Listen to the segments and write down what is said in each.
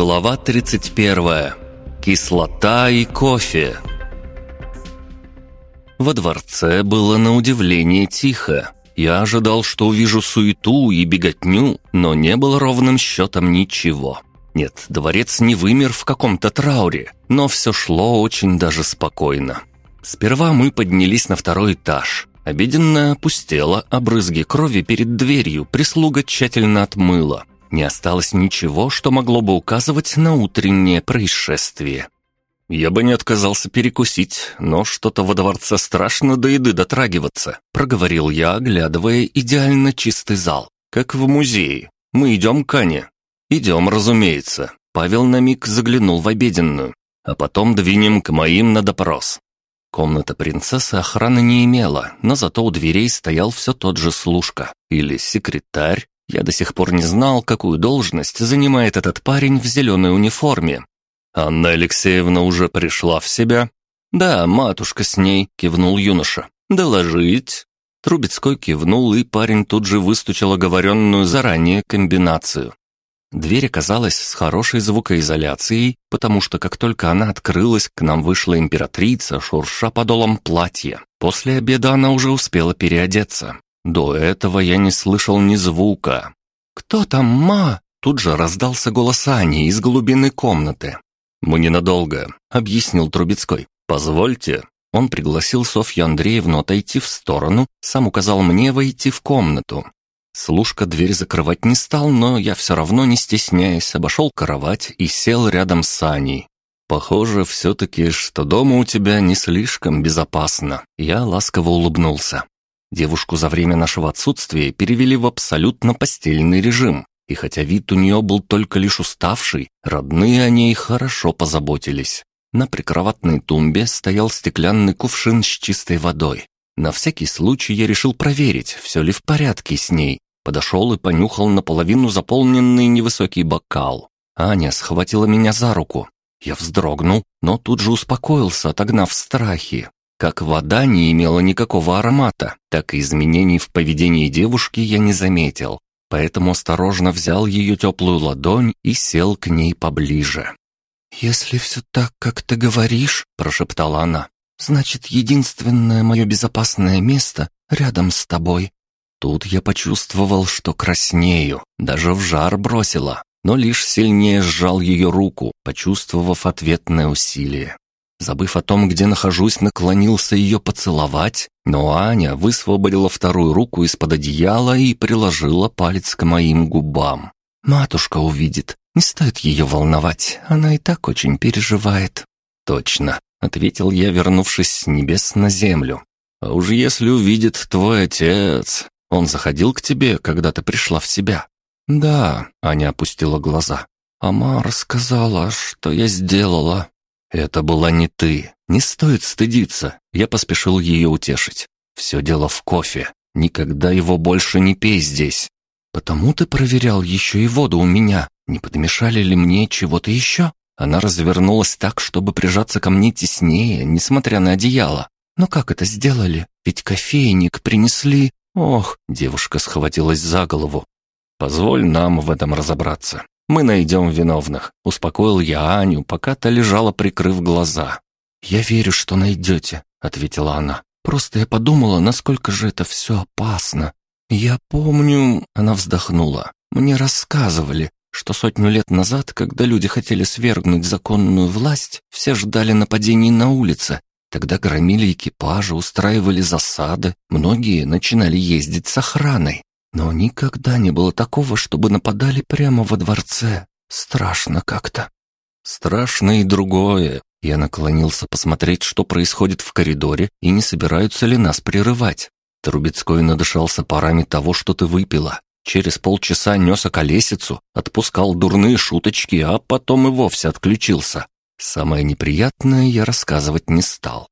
Глава 31. Кислота и кофе. Во дворце было на удивление тихо. Я ожидал, что увижу суету и беготню, но не было ровным счетом ничего. Нет, дворец не вымер в каком-то трауре, но все шло очень даже спокойно. Сперва мы поднялись на второй этаж. Обеденная опустела, а брызги крови перед дверью прислуга тщательно отмыла. Не осталось ничего, что могло бы указывать на утреннее происшествие. «Я бы не отказался перекусить, но что-то во дворце страшно до еды дотрагиваться», проговорил я, оглядывая идеально чистый зал. «Как в музее. Мы идем к Ане?» «Идем, разумеется». Павел на миг заглянул в обеденную. «А потом двинем к моим на допрос». Комната принцессы охраны не имела, но зато у дверей стоял все тот же служка или секретарь, я до сих пор не знал, какую должность занимает этот парень в зеленой униформе. «Анна Алексеевна уже пришла в себя?» «Да, матушка с ней», — кивнул юноша. «Доложить?» Трубецкой кивнул, и парень тут же выстучил оговоренную заранее комбинацию. Дверь оказалась с хорошей звукоизоляцией, потому что как только она открылась, к нам вышла императрица, шурша подолом платья. После обеда она уже успела переодеться. До этого я не слышал ни звука. «Кто там, ма?» Тут же раздался голос Ани из глубины комнаты. «Мы ненадолго», — объяснил Трубецкой. «Позвольте». Он пригласил Софью Андреевну отойти в сторону, сам указал мне войти в комнату. Служка дверь закрывать не стал, но я все равно, не стесняясь, обошел кровать и сел рядом с Аней. «Похоже все-таки, что дома у тебя не слишком безопасно». Я ласково улыбнулся. Девушку за время нашего отсутствия перевели в абсолютно постельный режим, и хотя вид у нее был только лишь уставший, родные о ней хорошо позаботились. На прикроватной тумбе стоял стеклянный кувшин с чистой водой. На всякий случай я решил проверить, все ли в порядке с ней. Подошел и понюхал наполовину заполненный невысокий бокал. Аня схватила меня за руку. Я вздрогнул, но тут же успокоился, отогнав страхи. Как вода не имела никакого аромата, так и изменений в поведении девушки я не заметил, поэтому осторожно взял ее теплую ладонь и сел к ней поближе. «Если все так, как ты говоришь», — прошептала она, «значит, единственное мое безопасное место рядом с тобой». Тут я почувствовал, что краснею, даже в жар бросила, но лишь сильнее сжал ее руку, почувствовав ответное усилие. Забыв о том, где нахожусь, наклонился ее поцеловать, но Аня высвободила вторую руку из-под одеяла и приложила палец к моим губам. «Матушка увидит. Не стоит ее волновать. Она и так очень переживает». «Точно», — ответил я, вернувшись с небес на землю. «А уж если увидит твой отец...» Он заходил к тебе, когда ты пришла в себя?» «Да», — Аня опустила глаза. «Амар сказала, что я сделала. «Это была не ты. Не стоит стыдиться». Я поспешил ее утешить. «Все дело в кофе. Никогда его больше не пей здесь». «Потому ты проверял еще и воду у меня. Не подмешали ли мне чего-то еще?» Она развернулась так, чтобы прижаться ко мне теснее, несмотря на одеяло. «Но как это сделали? Ведь кофейник принесли...» «Ох!» — девушка схватилась за голову. «Позволь нам в этом разобраться. Мы найдем виновных», — успокоил я Аню, пока та лежала, прикрыв глаза. «Я верю, что найдете», — ответила она. «Просто я подумала, насколько же это все опасно. Я помню...» — она вздохнула. «Мне рассказывали, что сотню лет назад, когда люди хотели свергнуть законную власть, все ждали нападений на улице. Тогда громили экипажи, устраивали засады, многие начинали ездить с охраной. Но никогда не было такого, чтобы нападали прямо во дворце. Страшно как-то. Страшно и другое. Я наклонился посмотреть, что происходит в коридоре, и не собираются ли нас прерывать. Трубецкой надышался парами того, что ты выпила. Через полчаса нес околесицу, отпускал дурные шуточки, а потом и вовсе отключился. Самое неприятное я рассказывать не стал.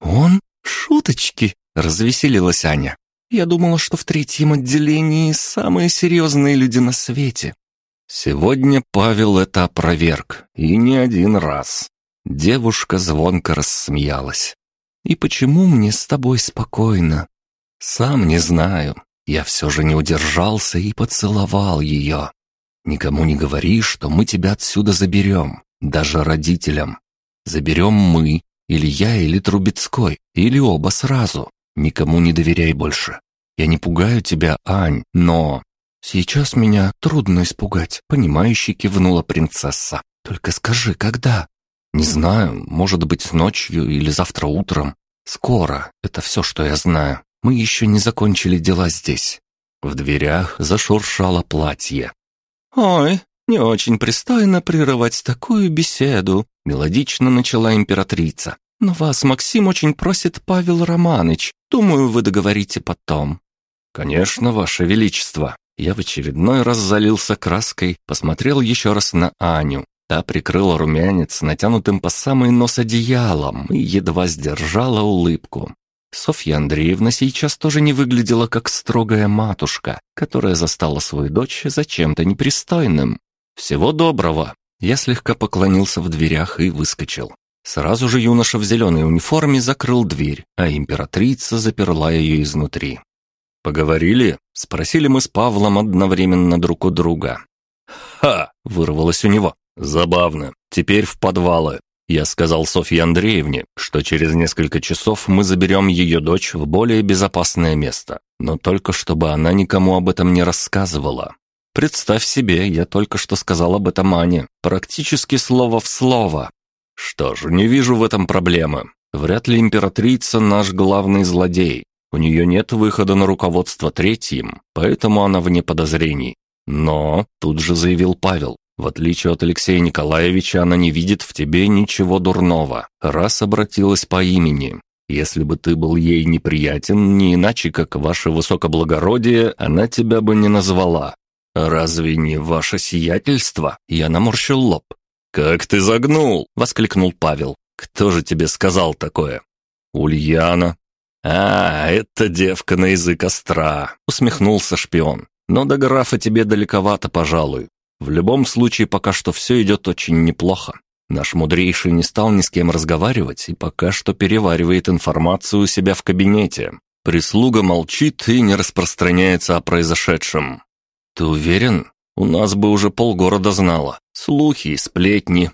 «Он? Шуточки?» — развеселилась Аня. Я думала, что в третьем отделении самые серьезные люди на свете. Сегодня Павел это опроверг, и не один раз. Девушка звонко рассмеялась. «И почему мне с тобой спокойно?» «Сам не знаю. Я все же не удержался и поцеловал ее. Никому не говори, что мы тебя отсюда заберем, даже родителям. Заберем мы, или я, или Трубецкой, или оба сразу. Никому не доверяй больше. Я не пугаю тебя, Ань, но...» «Сейчас меня трудно испугать», — понимающе кивнула принцесса. «Только скажи, когда?» «Не знаю, может быть, ночью или завтра утром. Скоро, это все, что я знаю. Мы еще не закончили дела здесь». В дверях зашуршало платье. «Ой, не очень пристойно прерывать такую беседу», — мелодично начала императрица. «Но вас Максим очень просит Павел Романыч. Думаю, вы договорите потом». «Конечно, ваше величество». Я в очередной раз залился краской, посмотрел еще раз на Аню. Та прикрыла румянец натянутым по самый нос одеялом и едва сдержала улыбку. Софья Андреевна сейчас тоже не выглядела как строгая матушка, которая застала свою дочь за чем-то непристойным. «Всего доброго!» Я слегка поклонился в дверях и выскочил. Сразу же юноша в зеленой униформе закрыл дверь, а императрица заперла ее изнутри. «Поговорили?» — спросили мы с Павлом одновременно друг у друга. «Ха!» — вырвалось у него. «Забавно. Теперь в подвалы. Я сказал Софье Андреевне, что через несколько часов мы заберем ее дочь в более безопасное место, но только чтобы она никому об этом не рассказывала. Представь себе, я только что сказал об этом Ане, практически слово в слово. Что ж, не вижу в этом проблемы. Вряд ли императрица наш главный злодей. У нее нет выхода на руководство третьим, поэтому она вне подозрений. Но, тут же заявил Павел, в отличие от Алексея Николаевича, она не видит в тебе ничего дурного, раз обратилась по имени. Если бы ты был ей неприятен, не иначе, как ваше высокоблагородие, она тебя бы не назвала. Разве не ваше сиятельство? Я наморщил лоб. Как ты загнул, воскликнул Павел. Кто же тебе сказал такое? Ульяна. А, это девка на язык остра, усмехнулся шпион. Но до графа тебе далековато, пожалуй. В любом случае, пока что все идет очень неплохо. Наш мудрейший не стал ни с кем разговаривать и пока что переваривает информацию у себя в кабинете. Прислуга молчит и не распространяется о произошедшем. Ты уверен? У нас бы уже полгорода знало. Слухи и сплетни.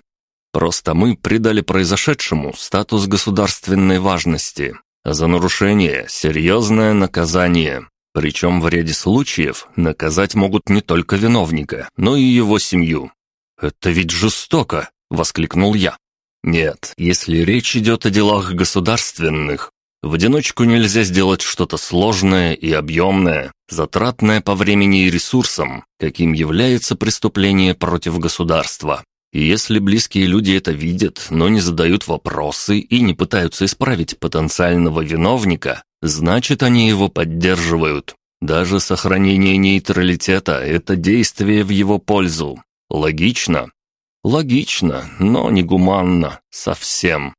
Просто мы придали произошедшему статус государственной важности. А за нарушение серьезное наказание. Причем в ряде случаев наказать могут не только виновника, но и его семью. «Это ведь жестоко!» — воскликнул я. «Нет, если речь идет о делах государственных, в одиночку нельзя сделать что-то сложное и объемное, затратное по времени и ресурсам, каким является преступление против государства. И если близкие люди это видят, но не задают вопросы и не пытаются исправить потенциального виновника, значит они его поддерживают. Даже сохранение нейтралитета – это действие в его пользу. Логично? Логично, но не гуманно. Совсем.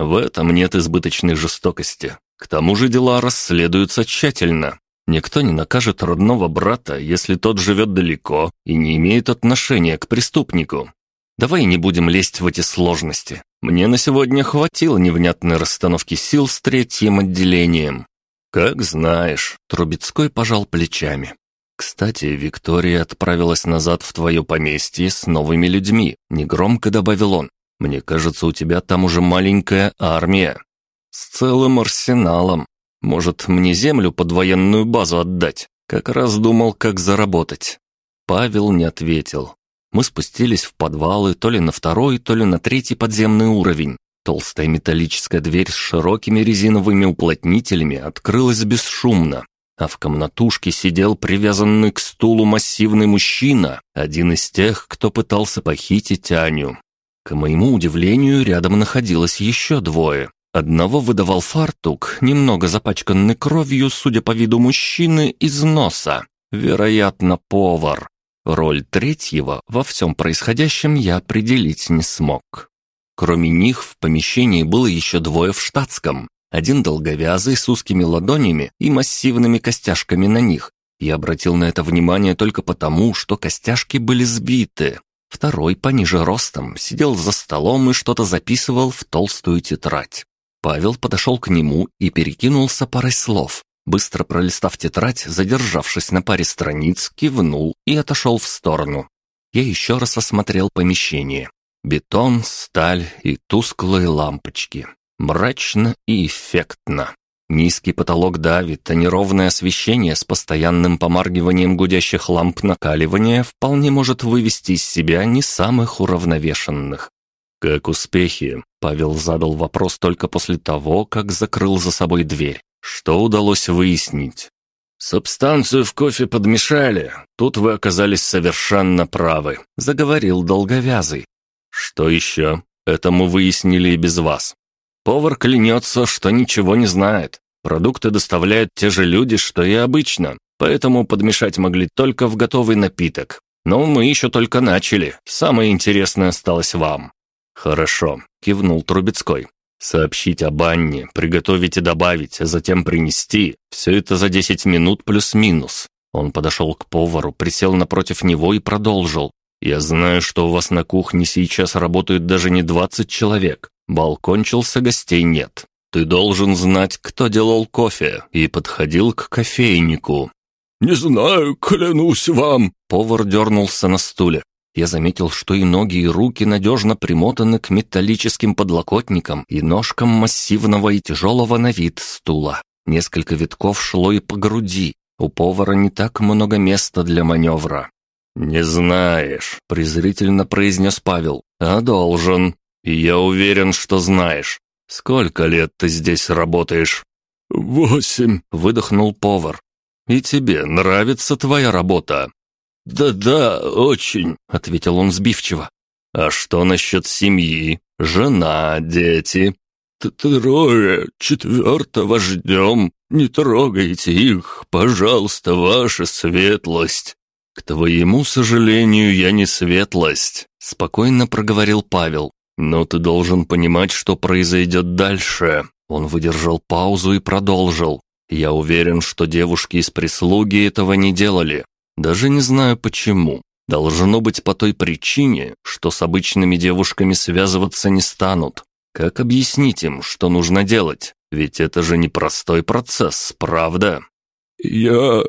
В этом нет избыточной жестокости. К тому же дела расследуются тщательно. Никто не накажет родного брата, если тот живет далеко и не имеет отношения к преступнику. Давай не будем лезть в эти сложности. Мне на сегодня хватило невнятной расстановки сил с третьим отделением. Как знаешь, Трубецкой пожал плечами. Кстати, Виктория отправилась назад в твое поместье с новыми людьми, негромко добавил он. Мне кажется, у тебя там уже маленькая армия. С целым арсеналом. Может, мне землю под военную базу отдать? Как раз думал, как заработать. Павел не ответил. Мы спустились в подвалы то ли на второй, то ли на третий подземный уровень. Толстая металлическая дверь с широкими резиновыми уплотнителями открылась бесшумно, а в комнатушке сидел привязанный к стулу массивный мужчина, один из тех, кто пытался похитить Аню. К моему удивлению, рядом находилось еще двое. Одного выдавал фартук, немного запачканный кровью, судя по виду мужчины, из носа. Вероятно, повар. Роль третьего во всем происходящем я определить не смог. Кроме них в помещении было еще двое в штатском. Один долговязый с узкими ладонями и массивными костяшками на них. Я обратил на это внимание только потому, что костяшки были сбиты. Второй, пониже ростом, сидел за столом и что-то записывал в толстую тетрадь. Павел подошел к нему и перекинулся парой слов. Быстро пролистав тетрадь, задержавшись на паре страниц, кивнул и отошел в сторону. я еще раз осмотрел помещение. Бетон, сталь и тусклые лампочки. Мрачно и эффектно. Низкий потолок давит, а неровное освещение с постоянным помаргиванием гудящих ламп накаливания вполне может вывести из себя не самых уравновешенных. «Как успехи?» — Павел задал вопрос только после того, как закрыл за собой дверь. «Что удалось выяснить?» «Субстанцию в кофе подмешали. Тут вы оказались совершенно правы», — заговорил долговязый. «Что еще? Это мы выяснили и без вас. Повар клянется, что ничего не знает. Продукты доставляют те же люди, что и обычно, поэтому подмешать могли только в готовый напиток. Но мы еще только начали. Самое интересное осталось вам». «Хорошо», — кивнул Трубецкой. «Сообщить об Анне, приготовить и добавить, а затем принести. Все это за десять минут плюс-минус». Он подошел к повару, присел напротив него и продолжил. «Я знаю, что у вас на кухне сейчас работают даже не двадцать человек. Бал кончился, гостей нет. Ты должен знать, кто делал кофе и подходил к кофейнику». «Не знаю, клянусь вам!» Повар дернулся на стуле. Я заметил, что и ноги, и руки надежно примотаны к металлическим подлокотникам и ножкам массивного и тяжелого на вид стула. Несколько витков шло и по груди. У повара не так много места для маневра. «Не знаешь», — презрительно произнес Павел, — «а должен. И я уверен, что знаешь. Сколько лет ты здесь работаешь?» «Восемь», — выдохнул повар. «И тебе нравится твоя работа?» «Да-да, очень», — ответил он сбивчиво. «А что насчет семьи? Жена, дети?» «Трое, четвертого ждем. Не трогайте их, пожалуйста, ваша светлость». «К твоему сожалению, я не светлость», — спокойно проговорил Павел. «Но ты должен понимать, что произойдет дальше». Он выдержал паузу и продолжил. «Я уверен, что девушки из прислуги этого не делали. Даже не знаю почему. Должно быть по той причине, что с обычными девушками связываться не станут. Как объяснить им, что нужно делать? Ведь это же непростой процесс, правда?» «Я...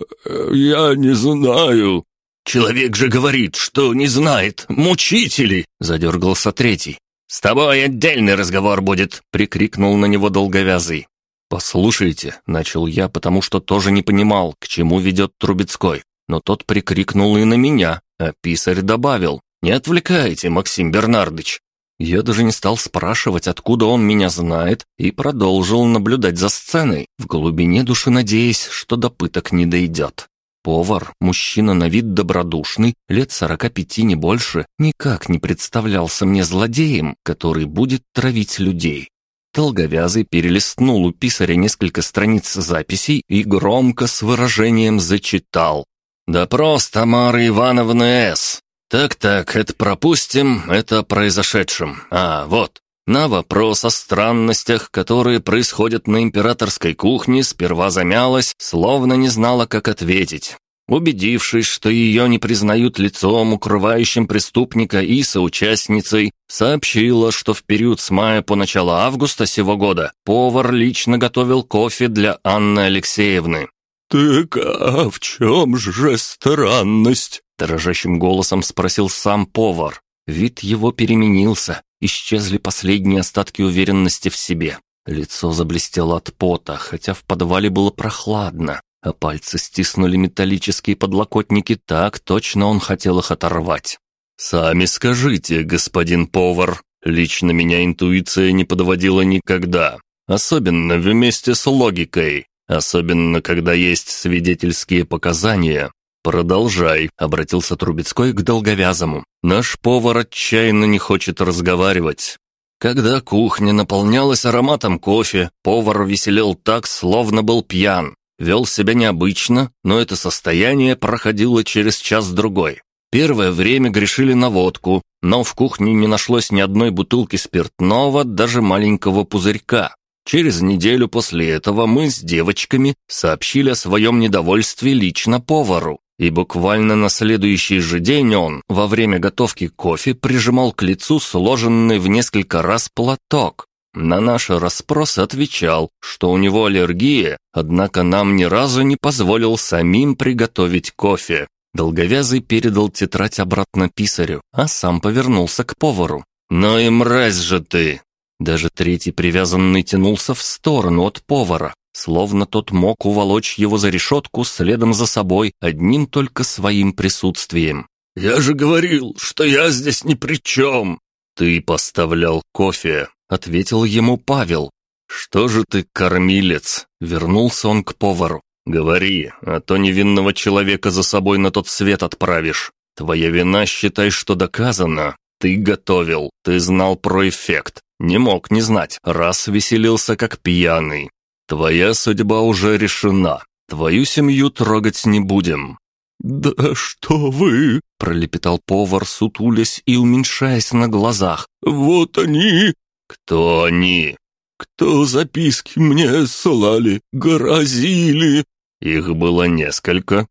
я не знаю», «Человек же говорит, что не знает. Мучители!» — задергался третий. «С тобой отдельный разговор будет!» — прикрикнул на него долговязый. «Послушайте», — начал я, потому что тоже не понимал, к чему ведет Трубецкой. Но тот прикрикнул и на меня, а писарь добавил. «Не отвлекайте, Максим Бернардыч!» Я даже не стал спрашивать, откуда он меня знает, и продолжил наблюдать за сценой, в глубине души надеясь, что до пыток не дойдет. Повар, мужчина на вид добродушный, лет сорока пяти не больше, никак не представлялся мне злодеем, который будет травить людей. Долговязый перелистнул у писаря несколько страниц записей и громко с выражением зачитал. «Допрос Тамары Ивановны С. Так-так, это пропустим, это о произошедшем. А, вот. На вопрос о странностях, которые происходят на императорской кухне, сперва замялась, словно не знала, как ответить. Убедившись, что ее не признают лицом, укрывающим преступника и соучастницей, сообщила, что в период с мая по начало августа сего года повар лично готовил кофе для Анны Алексеевны. «Так а в чем же странность?» – дрожащим голосом спросил сам повар. Вид его переменился, Исчезли последние остатки уверенности в себе. Лицо заблестело от пота, хотя в подвале было прохладно, а пальцы стиснули металлические подлокотники так, точно он хотел их оторвать. «Сами скажите, господин повар, лично меня интуиция не подводила никогда, особенно вместе с логикой, особенно когда есть свидетельские показания, «Продолжай», — обратился Трубецкой к долговязому. «Наш повар отчаянно не хочет разговаривать». Когда кухня наполнялась ароматом кофе, повар веселел так, словно был пьян. Вел себя необычно, но это состояние проходило через час-другой. Первое время грешили на водку, но в кухне не нашлось ни одной бутылки спиртного, даже маленького пузырька. Через неделю после этого мы с девочками сообщили о своем недовольстве лично повару. И буквально на следующий же день он, во время готовки кофе, прижимал к лицу сложенный в несколько раз платок. На наши расспросы отвечал, что у него аллергия, однако нам ни разу не позволил самим приготовить кофе. Долговязый передал тетрадь обратно писарю, а сам повернулся к повару. «Ну и мразь же ты!» Даже третий привязанный тянулся в сторону от повара, словно тот мог уволочь его за решетку следом за собой одним только своим присутствием. «Я же говорил, что я здесь ни при чем!» «Ты поставлял кофе», — ответил ему Павел. «Что же ты, кормилец?» — вернулся он к повару. «Говори, а то невинного человека за собой на тот свет отправишь. Твоя вина, считай, что доказана. Ты готовил, ты знал про эффект. Не мог не знать, раз веселился как пьяный. Твоя судьба уже решена. Твою семью трогать не будем». «Да что вы!» — пролепетал повар, сутулясь и уменьшаясь на глазах. «Вот они!» «Кто они?» «Кто записки мне слали, грозили?» Их было несколько.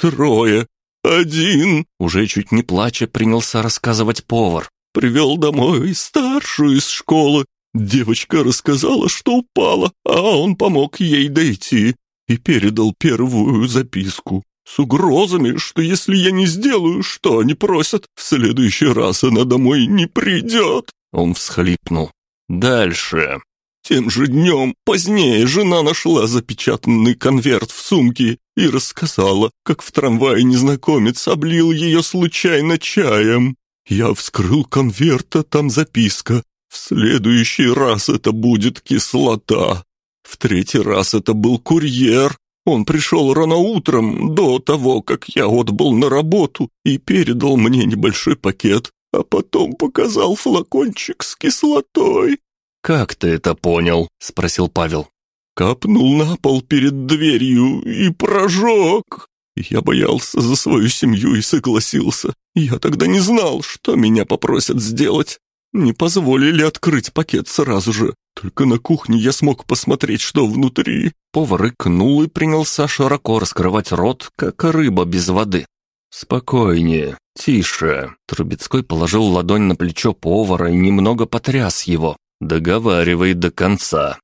«Трое. Один!» Уже чуть не плача принялся рассказывать повар. «Привел домой старшую из школы. Девочка рассказала, что упала, а он помог ей дойти и передал первую записку с угрозами, что если я не сделаю, что они просят, в следующий раз она домой не придет». Он всхлипнул. «Дальше. Тем же днем, позднее, жена нашла запечатанный конверт в сумке и рассказала, как в трамвае незнакомец облил ее случайно чаем. Я вскрыл конверт, а там записка. В следующий раз это будет кислота. В третий раз это был курьер. Он пришел рано утром, до того, как я отбыл на работу, и передал мне небольшой пакет, а потом показал флакончик с кислотой. «Как ты это понял?» — спросил Павел. «Капнул на пол перед дверью и прожег. Я боялся за свою семью и согласился. Я тогда не знал, что меня попросят сделать. Не позволили открыть пакет сразу же. Только на кухне я смог посмотреть, что внутри». Повар икнул и принялся широко раскрывать рот, как рыба без воды. «Спокойнее, тише». Трубецкой положил ладонь на плечо повара и немного потряс его. Договаривай до конца».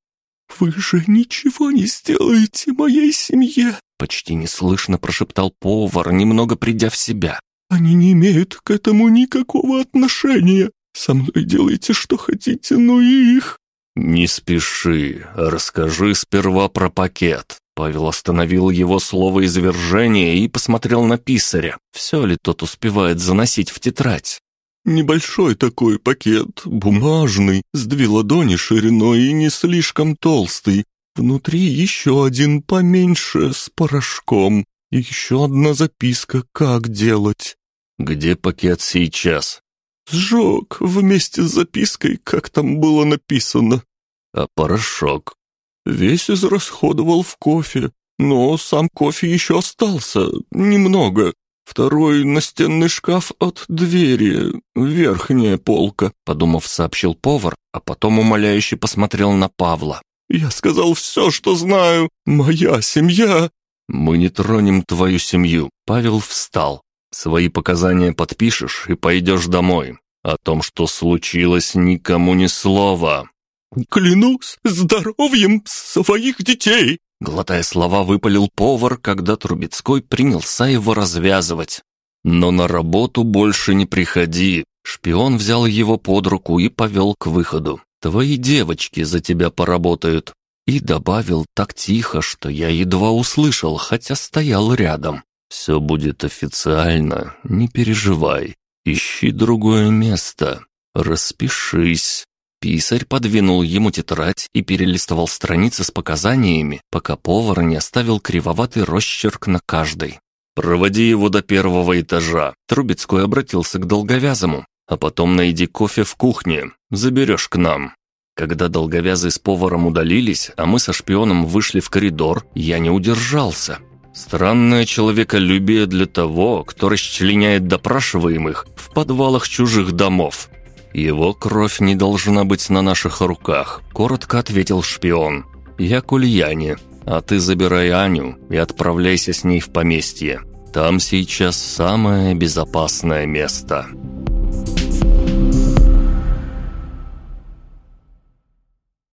«Вы же ничего не сделаете моей семье!» Почти неслышно прошептал повар, немного придя в себя. «Они не имеют к этому никакого отношения. Со мной делайте, что хотите, но их...» «Не спеши, расскажи сперва про пакет». Павел остановил его слово извержения и посмотрел на писаря. Все ли тот успевает заносить в тетрадь? Небольшой такой пакет, бумажный, с две ладони шириной и не слишком толстый. Внутри еще один поменьше, с порошком. И еще одна записка, как делать. «Где пакет сейчас?» «Сжег вместе с запиской, как там было написано». «А порошок?» «Весь израсходовал в кофе, но сам кофе еще остался, немного. Второй настенный шкаф от двери, верхняя полка», — подумав, сообщил повар, а потом умоляюще посмотрел на Павла. «Я сказал все, что знаю. Моя семья...» «Мы не тронем твою семью», — Павел встал. «Свои показания подпишешь и пойдешь домой. О том, что случилось, никому ни слова». «Клянусь здоровьем своих детей!» Глотая слова, выпалил повар, когда Трубецкой принялся его развязывать. «Но на работу больше не приходи». Шпион взял его под руку и повел к выходу. «Твои девочки за тебя поработают». И добавил так тихо, что я едва услышал, хотя стоял рядом. «Все будет официально, не переживай. Ищи другое место. Распишись». Писарь подвинул ему тетрадь и перелистывал страницы с показаниями, пока повар не оставил кривоватый росчерк на каждой. «Проводи его до первого этажа», — Трубецкой обратился к долговязому. «А потом найди кофе в кухне, заберешь к нам». Когда долговязый с поваром удалились, а мы со шпионом вышли в коридор, я не удержался. Странное человеколюбие для того, кто расчленяет допрашиваемых в подвалах чужих домов. «Его кровь не должна быть на наших руках», — коротко ответил шпион. «Я к а ты забирай Аню и отправляйся с ней в поместье. Там сейчас самое безопасное место».